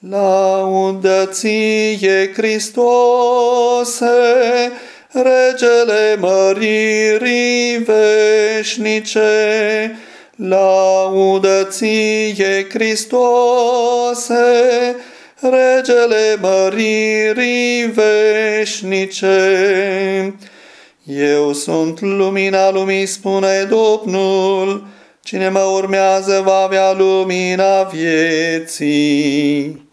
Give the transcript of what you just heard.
Laudă ție, Hristose, Regele măririi veșnice, Laudă ție, Hristose, Regele măririi veșnice. Eu sunt lumina lumii, spune Domnul, cine mă urmează va avea lumina vieții.